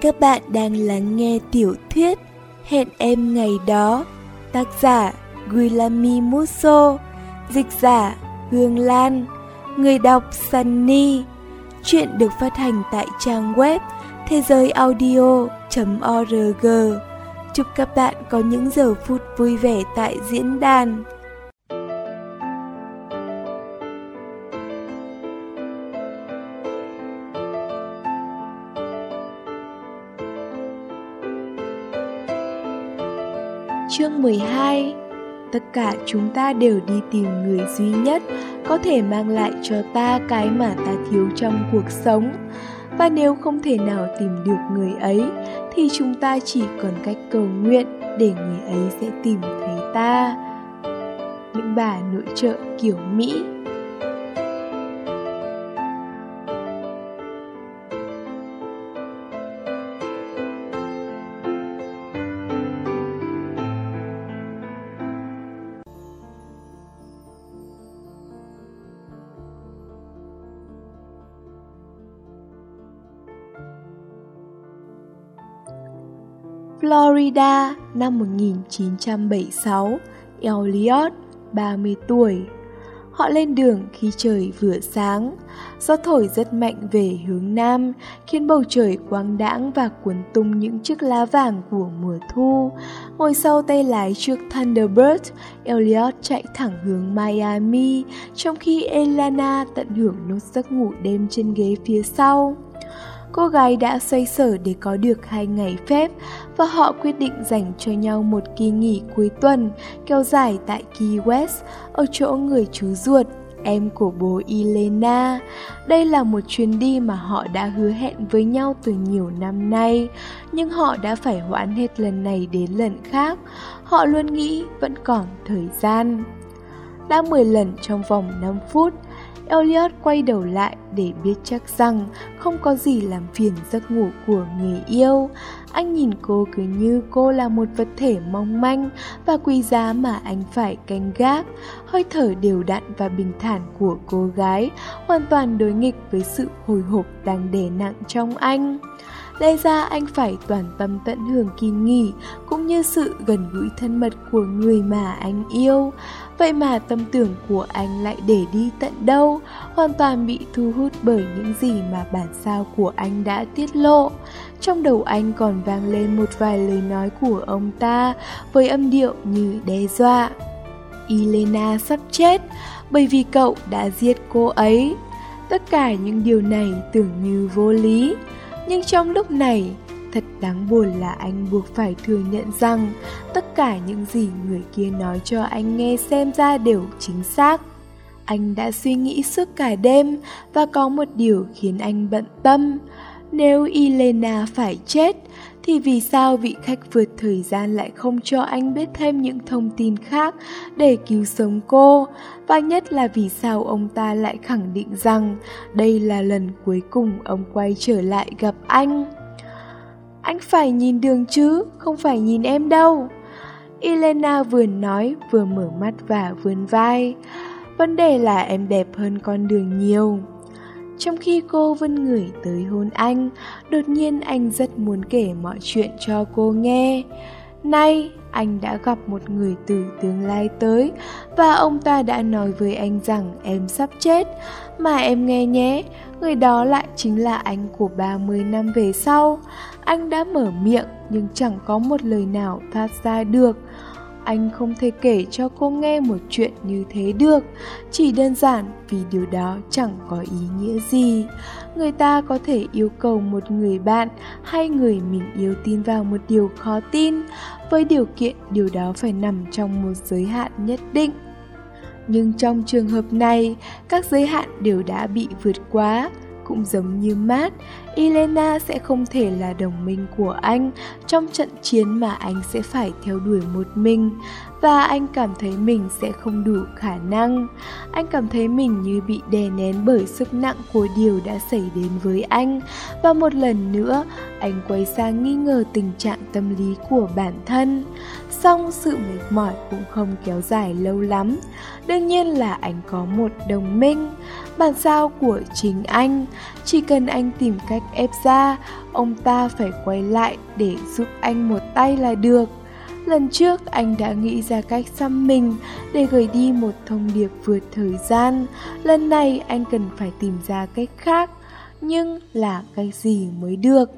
Các bạn đang lắng nghe tiểu thuyết Hẹn em ngày đó, Tác giả Guilami Musso, Dịch giả Hương Lan, Người đọc Sunny Chuyện được phát hành tại trang web thế giới audio.org Chúc các bạn có những giờ phút vui vẻ tại diễn đàn. Chương 12 Tất cả chúng ta đều đi tìm người duy nhất có thể mang lại cho ta cái mà ta thiếu trong cuộc sống. Và nếu không thể nào tìm được người ấy, thì chúng ta chỉ còn cách cầu nguyện để người ấy sẽ tìm thấy ta. Những bà nội trợ kiểu Mỹ Florida năm 1976, Elliot, 30 tuổi. Họ lên đường khi trời vừa sáng. Gió thổi rất mạnh về hướng nam, khiến bầu trời quang đãng và cuốn tung những chiếc lá vàng của mùa thu. Ngồi sau tay lái chiếc Thunderbird, Elliot chạy thẳng hướng Miami, trong khi Elana tận hưởng nốt giấc ngủ đêm trên ghế phía sau cô gái đã xoay sở để có được hai ngày phép và họ quyết định dành cho nhau một kỳ nghỉ cuối tuần kéo dài tại Key West ở chỗ người chú ruột em của bố Elena. Đây là một chuyến đi mà họ đã hứa hẹn với nhau từ nhiều năm nay, nhưng họ đã phải hoãn hết lần này đến lần khác. Họ luôn nghĩ vẫn còn thời gian. Đã 10 lần trong vòng 5 phút, Elliot quay đầu lại để biết chắc rằng không có gì làm phiền giấc ngủ của người yêu. Anh nhìn cô cứ như cô là một vật thể mong manh và quý giá mà anh phải canh gác. Hơi thở đều đặn và bình thản của cô gái hoàn toàn đối nghịch với sự hồi hộp đang đè nặng trong anh. Lẽ ra anh phải toàn tâm tận hưởng kỳ nghỉ cũng như sự gần gũi thân mật của người mà anh yêu. Vậy mà tâm tưởng của anh lại để đi tận đâu, hoàn toàn bị thu hút bởi những gì mà bản sao của anh đã tiết lộ. Trong đầu anh còn vang lên một vài lời nói của ông ta với âm điệu như đe dọa. Elena sắp chết bởi vì cậu đã giết cô ấy. Tất cả những điều này tưởng như vô lý. Nhưng trong lúc này, thật đáng buồn là anh buộc phải thừa nhận rằng tất cả những gì người kia nói cho anh nghe xem ra đều chính xác. Anh đã suy nghĩ suốt cả đêm và có một điều khiến anh bận tâm. Nếu Elena phải chết, thì vì sao vị khách vượt thời gian lại không cho anh biết thêm những thông tin khác để cứu sống cô? Và nhất là vì sao ông ta lại khẳng định rằng đây là lần cuối cùng ông quay trở lại gặp anh? Anh phải nhìn đường chứ, không phải nhìn em đâu. Elena vừa nói vừa mở mắt và vươn vai. Vấn đề là em đẹp hơn con đường nhiều. Trong khi cô vươn người tới hôn anh, đột nhiên anh rất muốn kể mọi chuyện cho cô nghe. Nay, anh đã gặp một người từ tương lai tới và ông ta đã nói với anh rằng em sắp chết. Mà em nghe nhé, người đó lại chính là anh của 30 năm về sau. Anh đã mở miệng nhưng chẳng có một lời nào thoát ra được anh không thể kể cho cô nghe một chuyện như thế được. Chỉ đơn giản vì điều đó chẳng có ý nghĩa gì. Người ta có thể yêu cầu một người bạn hay người mình yêu tin vào một điều khó tin. Với điều kiện điều đó phải nằm trong một giới hạn nhất định. Nhưng trong trường hợp này, các giới hạn đều đã bị vượt quá, cũng giống như mát Elena sẽ không thể là đồng minh của anh trong trận chiến mà anh sẽ phải theo đuổi một mình. và anh cảm thấy mình sẽ không đủ khả năng. Anh cảm thấy mình như bị đè nén bởi sức nặng của điều đã xảy đến với anh và một lần nữa anh quay sang nghi ngờ tình trạng tâm lý của bản thân. Song sự mệt mỏi cũng không kéo dài lâu lắm. Đương nhiên là anh có một đồng minh, bản sao của chính anh. Chỉ cần anh tìm cách ép ra, ông ta phải quay lại để giúp anh một tay là được. Lần trước anh đã nghĩ ra cách xăm mình để gửi đi một thông điệp vượt thời gian. Lần này anh cần phải tìm ra cách khác. Nhưng là cách gì mới được?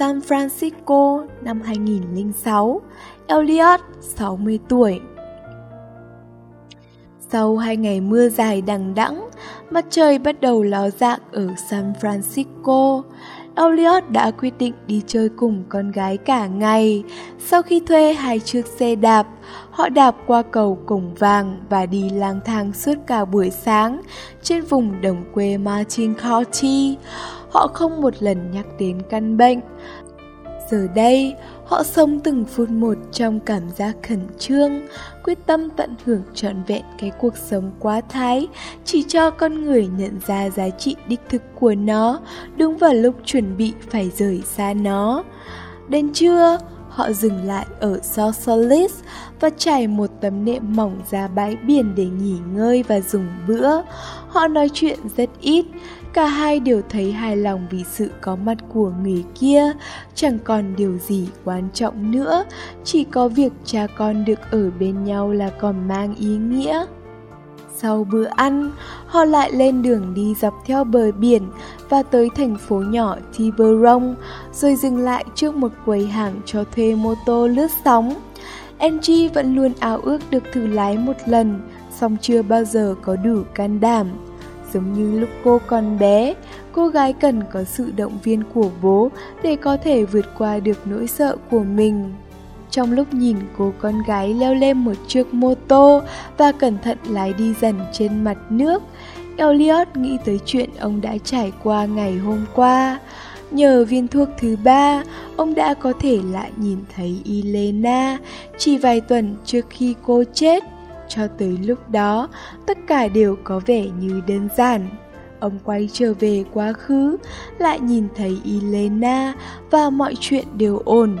San Francisco năm 2006, Elliot 60 tuổi. Sau hai ngày mưa dài đằng đẵng, mặt trời bắt đầu ló dạng ở San Francisco. Elliot đã quyết định đi chơi cùng con gái cả ngày. Sau khi thuê hai chiếc xe đạp, họ đạp qua cầu Cổng Vàng và đi lang thang suốt cả buổi sáng trên vùng đồng quê Martin County họ không một lần nhắc đến căn bệnh. Giờ đây, họ sống từng phút một trong cảm giác khẩn trương, quyết tâm tận hưởng trọn vẹn cái cuộc sống quá thái, chỉ cho con người nhận ra giá trị đích thực của nó, đúng vào lúc chuẩn bị phải rời xa nó. Đến trưa, họ dừng lại ở Sosalis và trải một tấm nệm mỏng ra bãi biển để nghỉ ngơi và dùng bữa. Họ nói chuyện rất ít, Cả hai đều thấy hài lòng vì sự có mặt của người kia, chẳng còn điều gì quan trọng nữa, chỉ có việc cha con được ở bên nhau là còn mang ý nghĩa. Sau bữa ăn, họ lại lên đường đi dọc theo bờ biển và tới thành phố nhỏ Tiburon, rồi dừng lại trước một quầy hàng cho thuê mô tô lướt sóng. Angie vẫn luôn ao ước được thử lái một lần, song chưa bao giờ có đủ can đảm. Giống như lúc cô còn bé, cô gái cần có sự động viên của bố để có thể vượt qua được nỗi sợ của mình. Trong lúc nhìn cô con gái leo lên một chiếc mô tô và cẩn thận lái đi dần trên mặt nước, Elliot nghĩ tới chuyện ông đã trải qua ngày hôm qua. Nhờ viên thuốc thứ ba, ông đã có thể lại nhìn thấy Elena chỉ vài tuần trước khi cô chết. Cho tới lúc đó, tất cả đều có vẻ như đơn giản. Ông quay trở về quá khứ, lại nhìn thấy Elena và mọi chuyện đều ổn.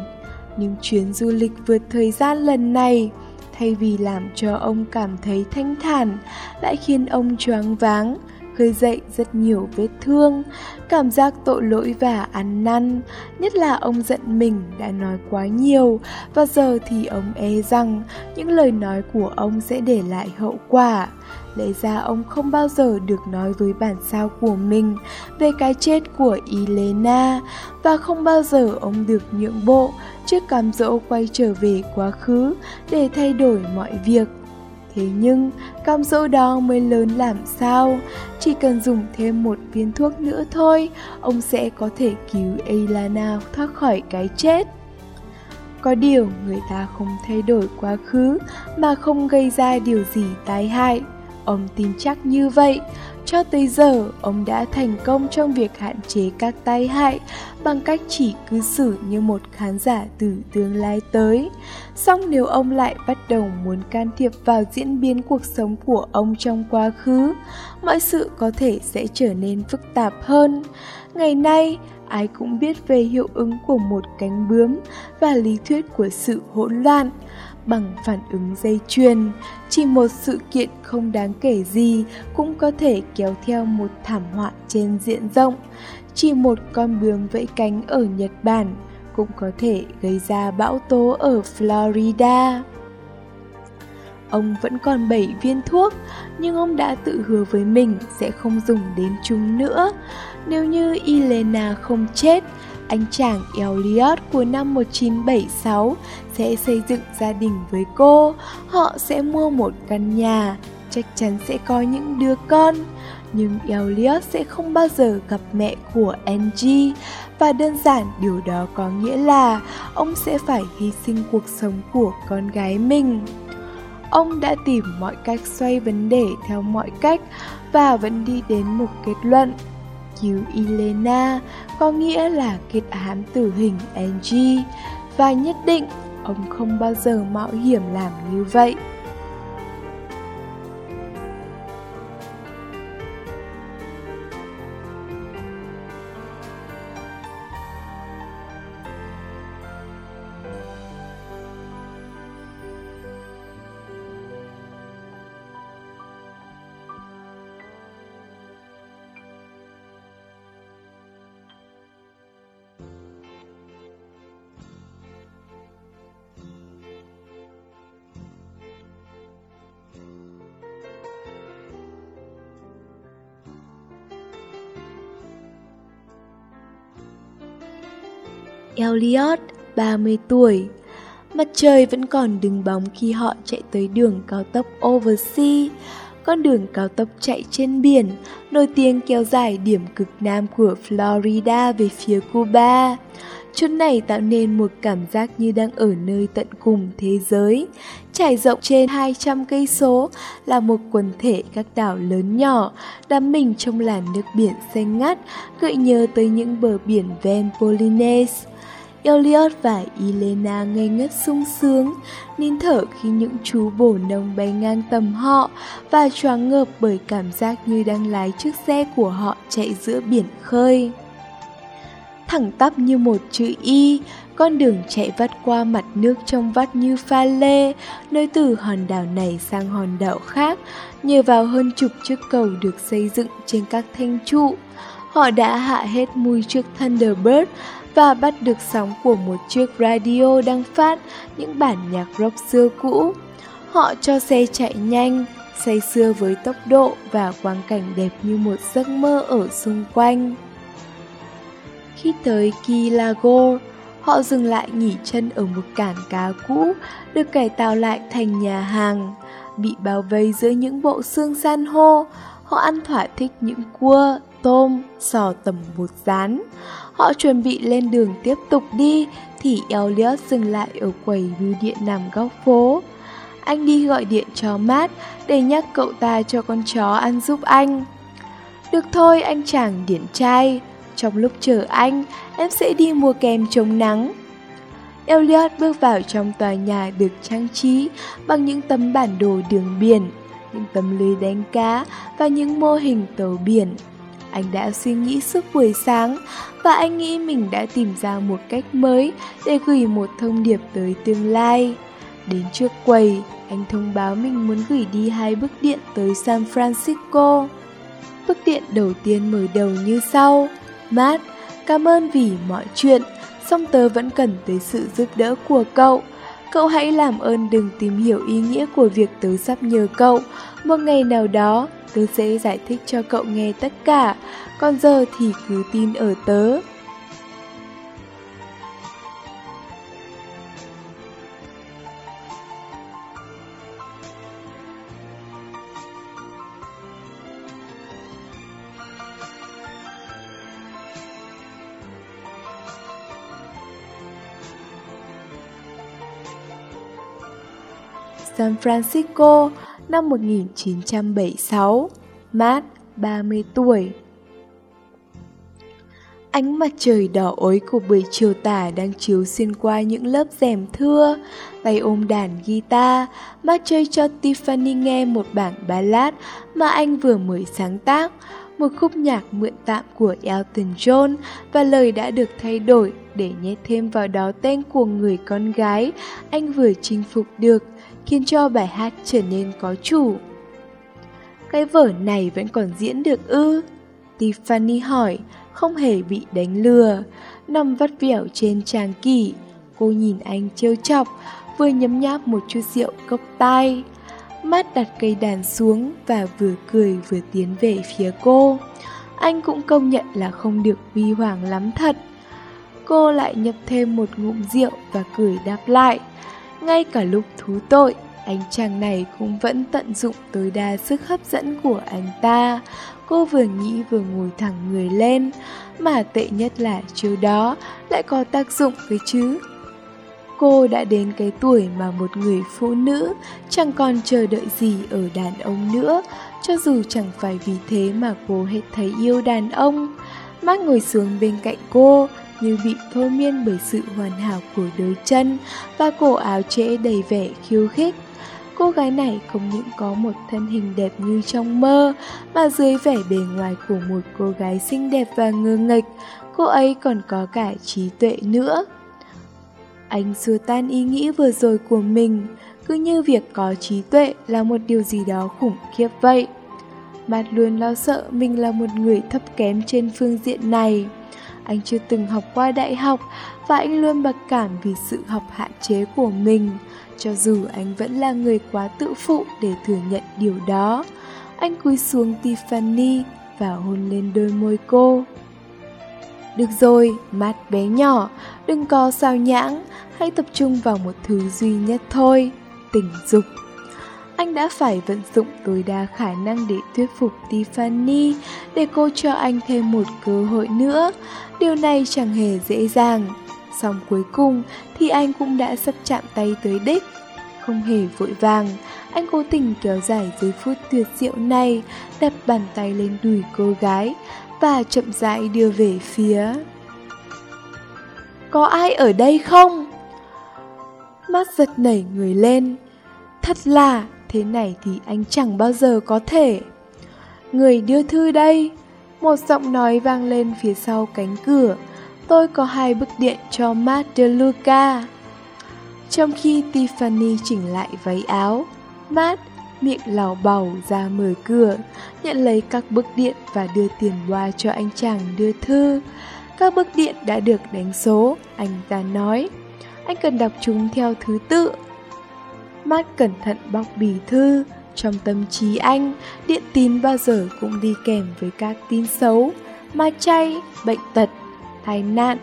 Nhưng chuyến du lịch vượt thời gian lần này, thay vì làm cho ông cảm thấy thanh thản, lại khiến ông choáng váng, khơi dậy rất nhiều vết thương, cảm giác tội lỗi và ăn năn, nhất là ông giận mình đã nói quá nhiều và giờ thì ông e rằng những lời nói của ông sẽ để lại hậu quả. Lẽ ra ông không bao giờ được nói với bản sao của mình về cái chết của Elena và không bao giờ ông được nhượng bộ trước cám dỗ quay trở về quá khứ để thay đổi mọi việc Thế nhưng, cam dỗ đó mới lớn làm sao? Chỉ cần dùng thêm một viên thuốc nữa thôi, ông sẽ có thể cứu Elana thoát khỏi cái chết. Có điều người ta không thay đổi quá khứ mà không gây ra điều gì tai hại. Ông tin chắc như vậy, cho tới giờ ông đã thành công trong việc hạn chế các tai hại bằng cách chỉ cư xử như một khán giả từ tương lai tới. Song nếu ông lại bắt đầu muốn can thiệp vào diễn biến cuộc sống của ông trong quá khứ, mọi sự có thể sẽ trở nên phức tạp hơn. Ngày nay, ai cũng biết về hiệu ứng của một cánh bướm và lý thuyết của sự hỗn loạn bằng phản ứng dây chuyền. Chỉ một sự kiện không đáng kể gì cũng có thể kéo theo một thảm họa trên diện rộng. Chỉ một con bướm vẫy cánh ở nhật bản cũng có thể gây ra bão tố ở florida. Ông vẫn còn 7 viên thuốc, nhưng ông đã tự hứa với mình sẽ không dùng đến chúng nữa. Nếu như Elena không chết, anh chàng Elliot của năm 1976 sẽ xây dựng gia đình với cô, họ sẽ mua một căn nhà, chắc chắn sẽ có những đứa con. Nhưng Elliot sẽ không bao giờ gặp mẹ của Angie và đơn giản điều đó có nghĩa là ông sẽ phải hy sinh cuộc sống của con gái mình. Ông đã tìm mọi cách xoay vấn đề theo mọi cách và vẫn đi đến một kết luận. Cứu Elena có nghĩa là kết án tử hình Angie và nhất định ông không bao giờ mạo hiểm làm như vậy. Elliot, 30 tuổi. Mặt trời vẫn còn đứng bóng khi họ chạy tới đường cao tốc Oversea, con đường cao tốc chạy trên biển, nổi tiếng kéo dài điểm cực nam của Florida về phía Cuba. Chỗ này tạo nên một cảm giác như đang ở nơi tận cùng thế giới. Trải rộng trên 200 cây số là một quần thể các đảo lớn nhỏ, đắm mình trong làn nước biển xanh ngắt, gợi nhớ tới những bờ biển ven Polynes. Elliot và Elena ngây ngất sung sướng, nín thở khi những chú bồ nông bay ngang tầm họ và choáng ngợp bởi cảm giác như đang lái chiếc xe của họ chạy giữa biển khơi. Thẳng tắp như một chữ Y, con đường chạy vắt qua mặt nước trong vắt như pha lê, nơi từ hòn đảo này sang hòn đảo khác, nhờ vào hơn chục chiếc cầu được xây dựng trên các thanh trụ. Họ đã hạ hết mùi chiếc Thunderbird và bắt được sóng của một chiếc radio đang phát những bản nhạc rock xưa cũ. Họ cho xe chạy nhanh, say sưa với tốc độ và quang cảnh đẹp như một giấc mơ ở xung quanh. Khi tới Kilago, Lago, họ dừng lại nghỉ chân ở một cảng cá cũ được cải tạo lại thành nhà hàng. Bị bao vây giữa những bộ xương san hô, họ ăn thỏa thích những cua, tôm, sò tầm bột rán. Họ chuẩn bị lên đường tiếp tục đi thì Elliot dừng lại ở quầy bưu điện nằm góc phố. Anh đi gọi điện cho Matt để nhắc cậu ta cho con chó ăn giúp anh. Được thôi anh chàng điển trai, trong lúc chờ anh, em sẽ đi mua kem chống nắng. Elliot bước vào trong tòa nhà được trang trí bằng những tấm bản đồ đường biển, những tấm lưới đánh cá và những mô hình tàu biển. Anh đã suy nghĩ suốt buổi sáng và anh nghĩ mình đã tìm ra một cách mới để gửi một thông điệp tới tương lai. Đến trước quầy, anh thông báo mình muốn gửi đi hai bức điện tới San Francisco. Bức điện đầu tiên mở đầu như sau. Matt, cảm ơn vì mọi chuyện, song tớ vẫn cần tới sự giúp đỡ của cậu. Cậu hãy làm ơn đừng tìm hiểu ý nghĩa của việc tớ sắp nhờ cậu. Một ngày nào đó, tớ sẽ giải thích cho cậu nghe tất cả, còn giờ thì cứ tin ở tớ. San Francisco năm 1976, Matt, 30 tuổi. Ánh mặt trời đỏ ối của buổi chiều tà đang chiếu xuyên qua những lớp rèm thưa, tay ôm đàn guitar, Matt chơi cho Tiffany nghe một bản ballad mà anh vừa mới sáng tác, một khúc nhạc mượn tạm của Elton John và lời đã được thay đổi để nhét thêm vào đó tên của người con gái anh vừa chinh phục được, khiến cho bài hát trở nên có chủ. Cái vở này vẫn còn diễn được ư? Tiffany hỏi, không hề bị đánh lừa, nằm vắt vẻo trên trang kỷ. Cô nhìn anh trêu chọc, vừa nhấm nháp một chút rượu cốc tai. Mắt đặt cây đàn xuống và vừa cười vừa tiến về phía cô. Anh cũng công nhận là không được vi hoàng lắm thật. Cô lại nhập thêm một ngụm rượu và cười đáp lại. Ngay cả lúc thú tội, anh chàng này cũng vẫn tận dụng tối đa sức hấp dẫn của anh ta. Cô vừa nghĩ vừa ngồi thẳng người lên, mà tệ nhất là chiều đó lại có tác dụng với chứ. Cô đã đến cái tuổi mà một người phụ nữ chẳng còn chờ đợi gì ở đàn ông nữa, cho dù chẳng phải vì thế mà cô hết thấy yêu đàn ông. Mắt ngồi xuống bên cạnh cô, như bị thôi miên bởi sự hoàn hảo của đôi chân và cổ áo trễ đầy vẻ khiêu khích. Cô gái này không những có một thân hình đẹp như trong mơ, mà dưới vẻ bề ngoài của một cô gái xinh đẹp và ngơ nghịch, cô ấy còn có cả trí tuệ nữa. Anh xua tan ý nghĩ vừa rồi của mình, cứ như việc có trí tuệ là một điều gì đó khủng khiếp vậy. Mặt luôn lo sợ mình là một người thấp kém trên phương diện này. Anh chưa từng học qua đại học và anh luôn mặc cảm vì sự học hạn chế của mình, cho dù anh vẫn là người quá tự phụ để thừa nhận điều đó. Anh cúi xuống Tiffany và hôn lên đôi môi cô. Được rồi, mắt bé nhỏ, đừng có sao nhãng, hãy tập trung vào một thứ duy nhất thôi, tình dục. Anh đã phải vận dụng tối đa khả năng để thuyết phục Tiffany để cô cho anh thêm một cơ hội nữa. Điều này chẳng hề dễ dàng. Xong cuối cùng thì anh cũng đã sắp chạm tay tới đích. Không hề vội vàng, anh cố tình kéo dài giây phút tuyệt diệu này, đặt bàn tay lên đùi cô gái và chậm rãi đưa về phía. Có ai ở đây không? Mắt giật nảy người lên. Thật là thế này thì anh chẳng bao giờ có thể. Người đưa thư đây. Một giọng nói vang lên phía sau cánh cửa. Tôi có hai bức điện cho Matt DeLuca. Trong khi Tiffany chỉnh lại váy áo, Matt miệng lào bầu ra mở cửa, nhận lấy các bức điện và đưa tiền qua cho anh chàng đưa thư. Các bức điện đã được đánh số, anh ta nói. Anh cần đọc chúng theo thứ tự mắt cẩn thận bọc bì thư, trong tâm trí anh, điện tín bao giờ cũng đi kèm với các tin xấu, ma chay, bệnh tật, tai nạn.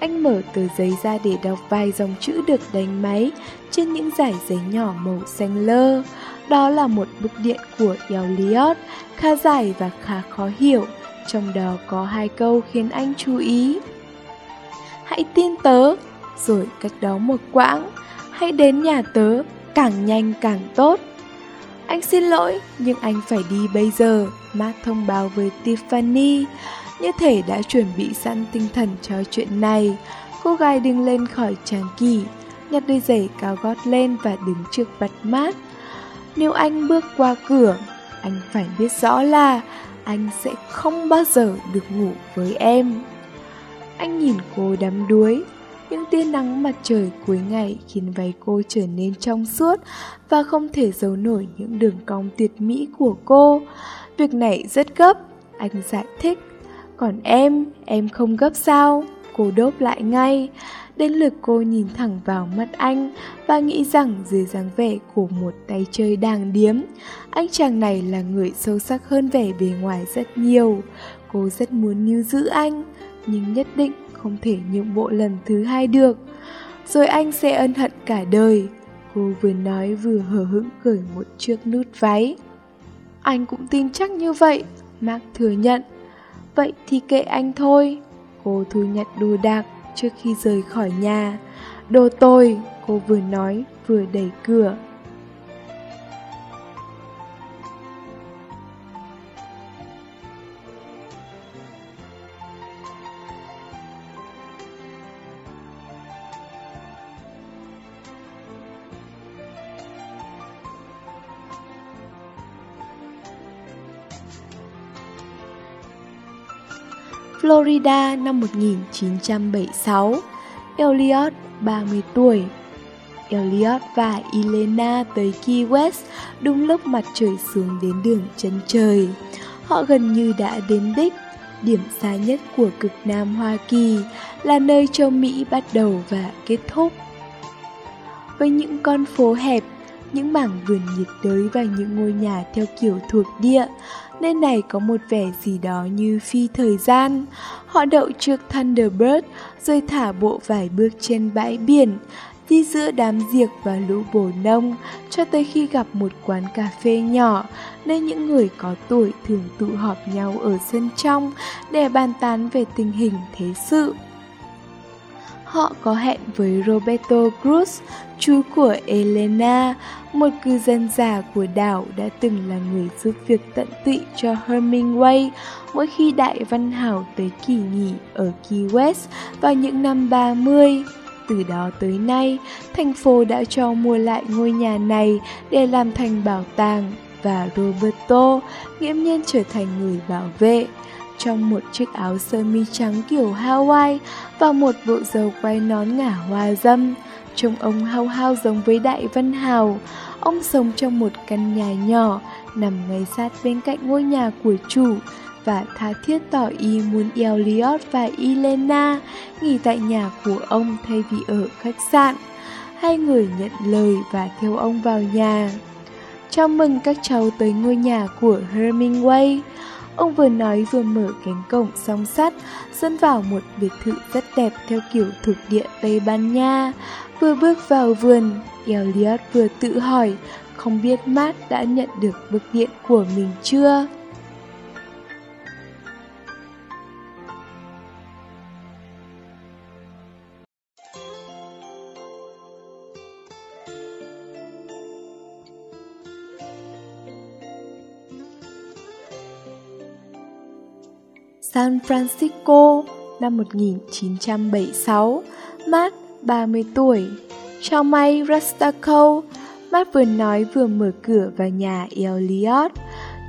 Anh mở tờ giấy ra để đọc vài dòng chữ được đánh máy trên những giải giấy nhỏ màu xanh lơ. Đó là một bức điện của Elliot, khá dài và khá khó hiểu, trong đó có hai câu khiến anh chú ý. Hãy tin tớ, rồi cách đó một quãng, hãy đến nhà tớ, càng nhanh càng tốt. Anh xin lỗi, nhưng anh phải đi bây giờ, Matt thông báo với Tiffany. Như thể đã chuẩn bị sẵn tinh thần cho chuyện này. Cô gái đứng lên khỏi tràng kỳ, nhặt đôi giày cao gót lên và đứng trước mặt Matt. Nếu anh bước qua cửa, anh phải biết rõ là anh sẽ không bao giờ được ngủ với em. Anh nhìn cô đắm đuối, những tia nắng mặt trời cuối ngày khiến váy cô trở nên trong suốt và không thể giấu nổi những đường cong tuyệt mỹ của cô. Việc này rất gấp, anh giải thích. Còn em, em không gấp sao? Cô đốt lại ngay. Đến lượt cô nhìn thẳng vào mắt anh và nghĩ rằng dưới dáng vẻ của một tay chơi đàng điếm, anh chàng này là người sâu sắc hơn vẻ bề ngoài rất nhiều. Cô rất muốn níu giữ anh, nhưng nhất định không thể nhượng bộ lần thứ hai được. Rồi anh sẽ ân hận cả đời. Cô vừa nói vừa hờ hững cởi một chiếc nút váy. Anh cũng tin chắc như vậy, Mark thừa nhận. Vậy thì kệ anh thôi. Cô thu nhặt đồ đạc trước khi rời khỏi nhà. Đồ tôi, cô vừa nói vừa đẩy cửa. Florida năm 1976 Elliot 30 tuổi Elliot và Elena tới Key West đúng lúc mặt trời xuống đến đường chân trời. Họ gần như đã đến đích, điểm xa nhất của cực Nam Hoa Kỳ là nơi châu Mỹ bắt đầu và kết thúc. Với những con phố hẹp, những mảng vườn nhiệt đới và những ngôi nhà theo kiểu thuộc địa, Nơi này có một vẻ gì đó như phi thời gian. Họ đậu trước Thunderbird rồi thả bộ vài bước trên bãi biển. đi giữa đám diệc và lũ bồ nông, cho tới khi gặp một quán cà phê nhỏ, nơi những người có tuổi thường tụ họp nhau ở sân trong để bàn tán về tình hình thế sự. Họ có hẹn với Roberto Cruz, chú của Elena, một cư dân già của đảo đã từng là người giúp việc tận tụy cho Hemingway mỗi khi Đại Văn Hảo tới kỳ nghỉ ở Key West vào những năm 30. Từ đó tới nay, thành phố đã cho mua lại ngôi nhà này để làm thành bảo tàng và Roberto nghiễm nhiên trở thành người bảo vệ trong một chiếc áo sơ mi trắng kiểu Hawaii và một bộ dầu quay nón ngả hoa dâm. Trông ông hao hao giống với Đại Văn Hào. Ông sống trong một căn nhà nhỏ, nằm ngay sát bên cạnh ngôi nhà của chủ và tha thiết tỏ ý muốn Elliot và Elena nghỉ tại nhà của ông thay vì ở khách sạn. Hai người nhận lời và theo ông vào nhà. Chào mừng các cháu tới ngôi nhà của Hemingway. Ông vừa nói vừa mở cánh cổng song sắt, dẫn vào một biệt thự rất đẹp theo kiểu thuộc địa Tây Ban Nha. Vừa bước vào vườn, Elliot vừa tự hỏi, không biết Matt đã nhận được bức điện của mình chưa? San Francisco năm 1976, Matt 30 tuổi. Chào may Rastaco, Matt vừa nói vừa mở cửa vào nhà Elliot.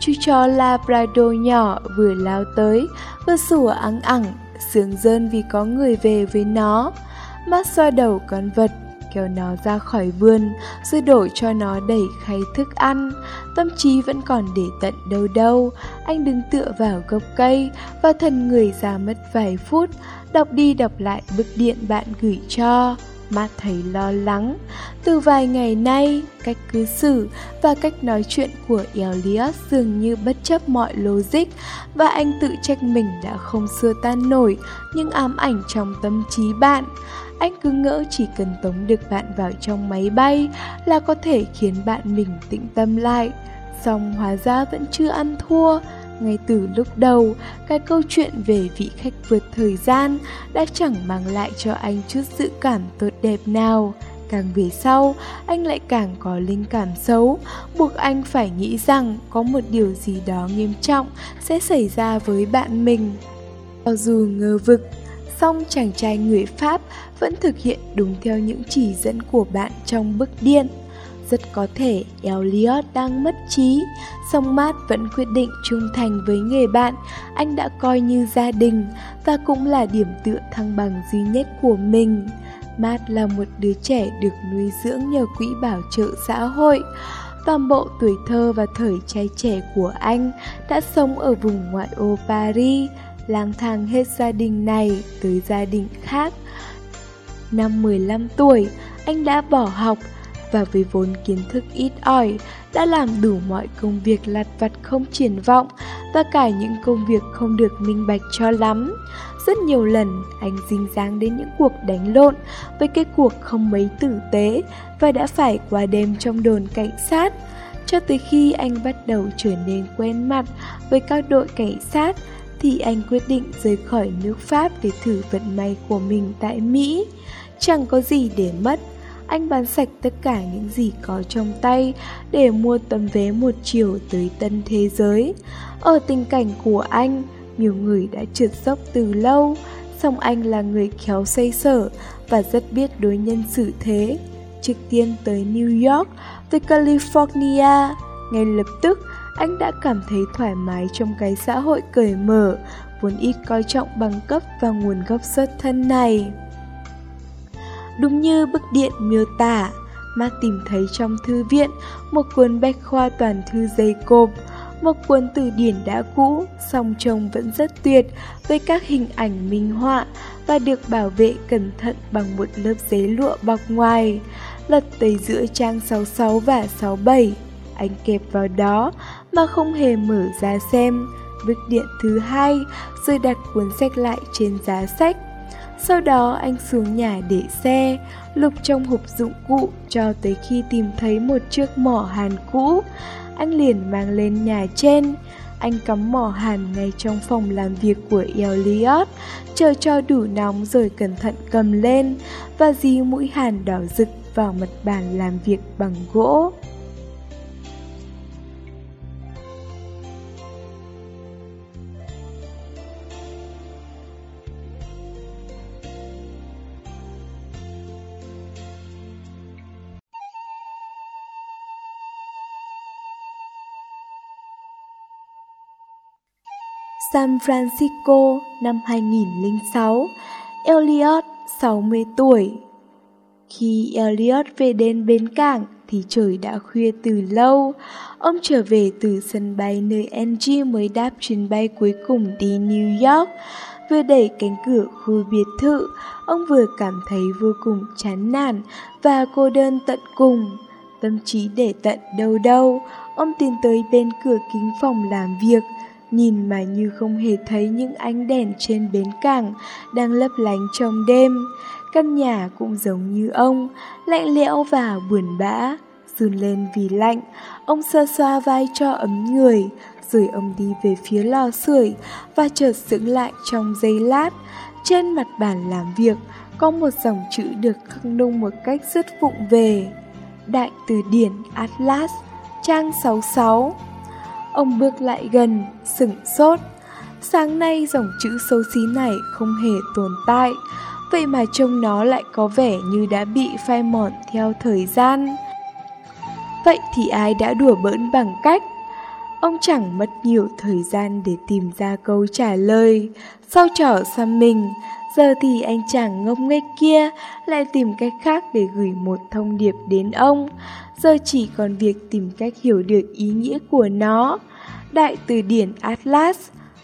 Chú chó Labrador nhỏ vừa lao tới, vừa sủa ắng ẳng, sướng rơn vì có người về với nó. Matt xoa đầu con vật, kéo nó ra khỏi vườn, rồi đổ cho nó đầy khay thức ăn. Tâm trí vẫn còn để tận đâu đâu. Anh đứng tựa vào gốc cây và thần người ra mất vài phút, đọc đi đọc lại bức điện bạn gửi cho. mà thấy lo lắng. Từ vài ngày nay, cách cư xử và cách nói chuyện của Elias dường như bất chấp mọi logic và anh tự trách mình đã không xưa tan nổi những ám ảnh trong tâm trí bạn. Anh cứ ngỡ chỉ cần tống được bạn vào trong máy bay là có thể khiến bạn mình tĩnh tâm lại. Xong hóa ra vẫn chưa ăn thua. Ngay từ lúc đầu, cái câu chuyện về vị khách vượt thời gian đã chẳng mang lại cho anh chút dự cảm tốt đẹp nào. Càng về sau, anh lại càng có linh cảm xấu, buộc anh phải nghĩ rằng có một điều gì đó nghiêm trọng sẽ xảy ra với bạn mình. Cho dù ngờ vực, song chàng trai người Pháp vẫn thực hiện đúng theo những chỉ dẫn của bạn trong bức điện. Rất có thể Elliot đang mất trí, song Matt vẫn quyết định trung thành với người bạn anh đã coi như gia đình và cũng là điểm tựa thăng bằng duy nhất của mình. Matt là một đứa trẻ được nuôi dưỡng nhờ quỹ bảo trợ xã hội. Toàn bộ tuổi thơ và thời trai trẻ của anh đã sống ở vùng ngoại ô Paris, lang thang hết gia đình này tới gia đình khác. Năm 15 tuổi, anh đã bỏ học và với vốn kiến thức ít ỏi đã làm đủ mọi công việc lặt vặt không triển vọng và cả những công việc không được minh bạch cho lắm. Rất nhiều lần anh dính dáng đến những cuộc đánh lộn với cái cuộc không mấy tử tế và đã phải qua đêm trong đồn cảnh sát. Cho tới khi anh bắt đầu trở nên quen mặt với các đội cảnh sát thì anh quyết định rời khỏi nước Pháp để thử vận may của mình tại Mỹ. Chẳng có gì để mất, anh bán sạch tất cả những gì có trong tay để mua tấm vé một chiều tới tân thế giới. Ở tình cảnh của anh, nhiều người đã trượt dốc từ lâu, song anh là người khéo xây sở và rất biết đối nhân xử thế. Trước tiên tới New York, tới California, ngay lập tức anh đã cảm thấy thoải mái trong cái xã hội cởi mở, vốn ít coi trọng bằng cấp và nguồn gốc xuất thân này. Đúng như bức điện miêu tả, Mark tìm thấy trong thư viện một cuốn bách khoa toàn thư dày cộp, một cuốn từ điển đã cũ, song trông vẫn rất tuyệt với các hình ảnh minh họa và được bảo vệ cẩn thận bằng một lớp giấy lụa bọc ngoài. Lật tới giữa trang 66 và 67, anh kẹp vào đó mà không hề mở ra xem. vứt điện thứ hai, rồi đặt cuốn sách lại trên giá sách Sau đó anh xuống nhà để xe, lục trong hộp dụng cụ cho tới khi tìm thấy một chiếc mỏ hàn cũ. Anh liền mang lên nhà trên. Anh cắm mỏ hàn ngay trong phòng làm việc của Elliot, chờ cho đủ nóng rồi cẩn thận cầm lên và dí mũi hàn đỏ rực vào mặt bàn làm việc bằng gỗ. San Francisco năm 2006, Elliot 60 tuổi. Khi Elliot về đến bến cảng thì trời đã khuya từ lâu. Ông trở về từ sân bay nơi Angie mới đáp chuyến bay cuối cùng đi New York. Vừa đẩy cánh cửa khu biệt thự, ông vừa cảm thấy vô cùng chán nản và cô đơn tận cùng. Tâm trí để tận đâu đâu, ông tiến tới bên cửa kính phòng làm việc, nhìn mà như không hề thấy những ánh đèn trên bến cảng đang lấp lánh trong đêm. Căn nhà cũng giống như ông, lạnh lẽo và buồn bã, run lên vì lạnh. Ông xoa xoa vai cho ấm người, rồi ông đi về phía lò sưởi và chợt sững lại trong giây lát. Trên mặt bàn làm việc có một dòng chữ được khắc nung một cách rất vụng về. Đại từ điển Atlas, trang 66 Ông bước lại gần, sửng sốt. Sáng nay dòng chữ xấu xí này không hề tồn tại, vậy mà trông nó lại có vẻ như đã bị phai mòn theo thời gian. Vậy thì ai đã đùa bỡn bằng cách? Ông chẳng mất nhiều thời gian để tìm ra câu trả lời. Sau trỏ xăm mình, giờ thì anh chàng ngốc nghếch kia lại tìm cách khác để gửi một thông điệp đến ông. Giờ chỉ còn việc tìm cách hiểu được ý nghĩa của nó. Đại từ điển Atlas,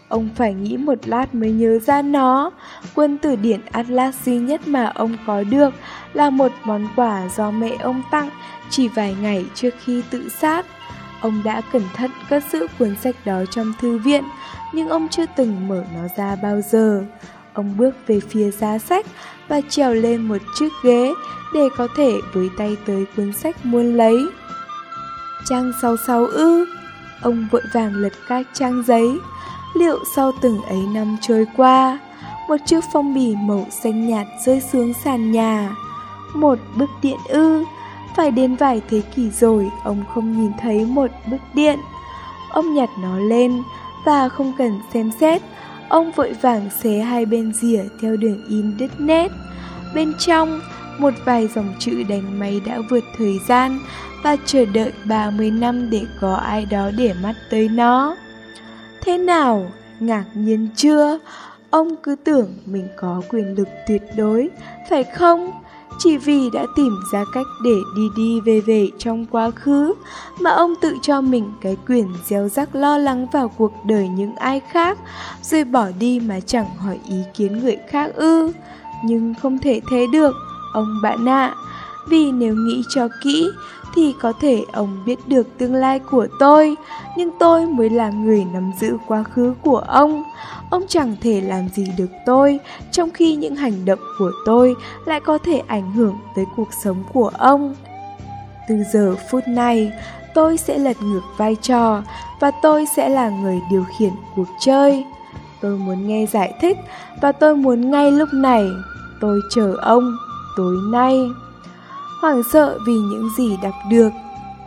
Ông phải nghĩ một lát mới nhớ ra nó Quân từ điển Atlas duy nhất mà ông có được Là một món quà do mẹ ông tặng Chỉ vài ngày trước khi tự sát Ông đã cẩn thận cất giữ cuốn sách đó trong thư viện, Nhưng ông chưa từng mở nó ra bao giờ Ông bước về phía giá sách Và trèo lên một chiếc ghế Để có thể với tay tới cuốn sách muốn lấy. Trang 66 ư? Ông vội vàng lật các trang giấy. Liệu sau từng ấy năm trôi qua, Một chiếc phong bì màu xanh nhạt rơi xuống sàn nhà. Một bức điện ư? Phải đến vài thế kỷ rồi, Ông không nhìn thấy một bức điện. Ông nhặt nó lên Và không cần xem xét. Ông vội vàng xé hai bên rìa Theo đường in đứt nét Bên trong một vài dòng chữ đánh máy đã vượt thời gian và chờ đợi 30 năm để có ai đó để mắt tới nó. Thế nào? Ngạc nhiên chưa? Ông cứ tưởng mình có quyền lực tuyệt đối, phải không? Chỉ vì đã tìm ra cách để đi đi về về trong quá khứ mà ông tự cho mình cái quyền gieo rắc lo lắng vào cuộc đời những ai khác rồi bỏ đi mà chẳng hỏi ý kiến người khác ư. Nhưng không thể thế được, ông bạn ạ. À. Vì nếu nghĩ cho kỹ thì có thể ông biết được tương lai của tôi, nhưng tôi mới là người nắm giữ quá khứ của ông. Ông chẳng thể làm gì được tôi, trong khi những hành động của tôi lại có thể ảnh hưởng tới cuộc sống của ông. Từ giờ phút này, tôi sẽ lật ngược vai trò và tôi sẽ là người điều khiển cuộc chơi. Tôi muốn nghe giải thích và tôi muốn ngay lúc này. Tôi chờ ông tối nay. Hoảng sợ vì những gì đọc được,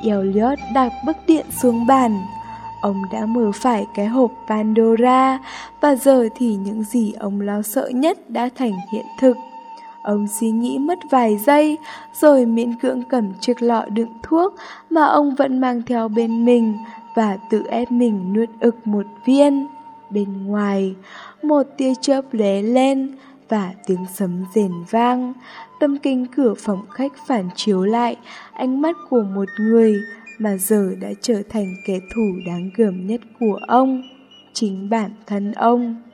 Elliot đặt bức điện xuống bàn. Ông đã mở phải cái hộp Pandora và giờ thì những gì ông lo sợ nhất đã thành hiện thực. Ông suy nghĩ mất vài giây rồi miễn cưỡng cầm chiếc lọ đựng thuốc mà ông vẫn mang theo bên mình và tự ép mình nuốt ực một viên. Bên ngoài, một tia chớp lóe lên và tiếng sấm rền vang. Tâm kinh cửa phòng khách phản chiếu lại ánh mắt của một người mà giờ đã trở thành kẻ thù đáng gờm nhất của ông, chính bản thân ông.